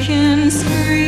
can scream.